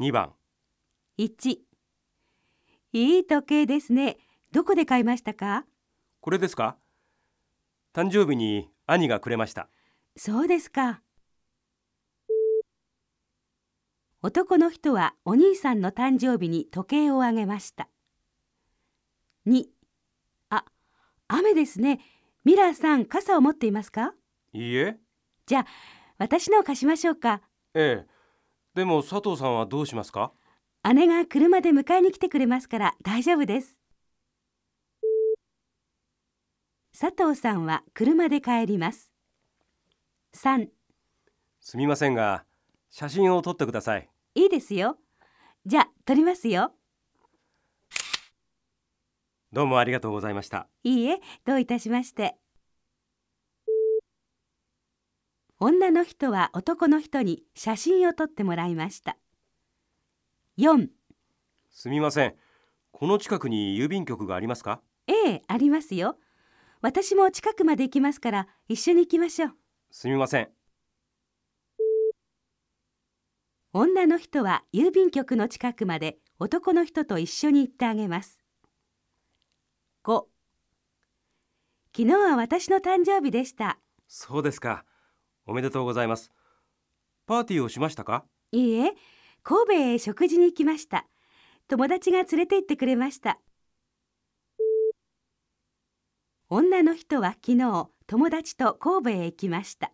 2番。1いい時計ですね。どこで買いましたか？これですか？誕生日に兄がくれました。そうですか。男の人はお兄さんの誕生日に時計をあげました。2あ雨ですね。ミラーさん傘を持っていますか？いいえ。じゃあ私のを貸しましょうか。ええでも佐藤さんはどうしますか？姉が車で迎えに来てくれますから大丈夫です。佐藤さんは車で帰ります。3すみませんが写真を撮ってください。いいですよ。じゃあ撮りますよ。どうもありがとうございました。いいえどういたしまして女の人は男の人に写真を撮ってもらいました。4すみません。この近くに郵便局がありますか？ええありますよ。私も近くまで行きますから一緒に行きましょう。すみません。女の人は郵便局の近くまで男の人と一緒に行ってあげます。5昨日は私の誕生日でした。そうですかおめでとうございます。パーティーをしましたか？いいえ神戸へ食事に行きました。友達が連れて行ってくれました。女の人は昨日友達と神戸へ行きました。